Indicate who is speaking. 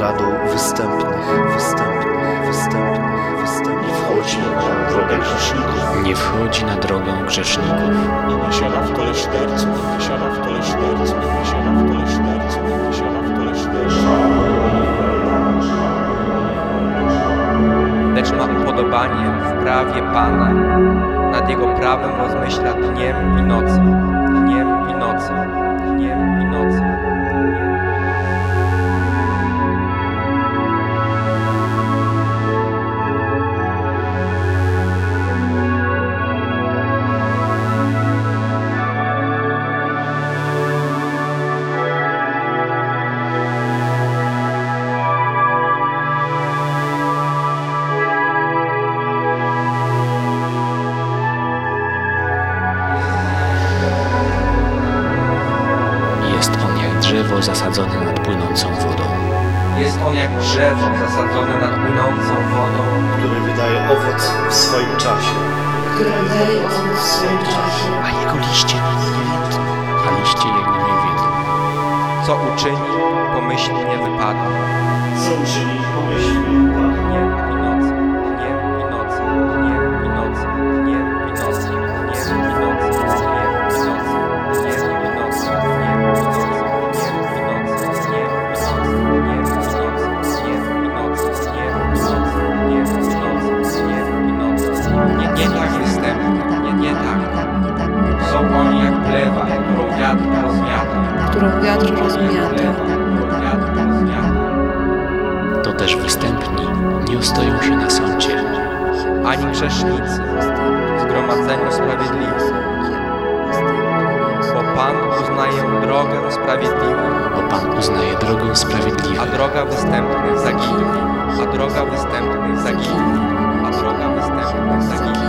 Speaker 1: radą występnych, występnych, występnych, występnych. Nie wchodzi na drogę grzeszników. Nie wchodzi na drogę grzeszników.
Speaker 2: I nie siada w kole szderców, nie siada w kole szderców, nie siada w kole szderców, nie siada w kole szderców.
Speaker 3: Lecz mam podobanie w prawie Pana. Nad Jego prawem rozmyśla dniem i nocą, dniem i nocą, dniem i nocą.
Speaker 1: Drzewo zasadzone nad płynącą wodą.
Speaker 3: Jest on jak drzewo zasadzone nad płynącą wodą,
Speaker 4: który wydaje owoc w swoim czasie.
Speaker 5: które daje owoc w swoim czasie,
Speaker 1: A jego liście nie więdną, a liście jego nie wiedzą.
Speaker 3: co uczyni, pomyślnie wypada.
Speaker 4: Co uczyni pomyślnie Pan.
Speaker 3: Którą wiatr rozmiata.
Speaker 1: To też występni nie ostoją się na sądzie,
Speaker 3: ani grzesznicy w zgromadzeniu sprawiedliwych, bo Pan uznaje drogę sprawiedliwych,
Speaker 1: bo Pan uznaje drogę
Speaker 3: a
Speaker 1: sprawiedliwych,
Speaker 3: droga występnych zaginie, a droga występnych zaginie, a droga występnych zaginie.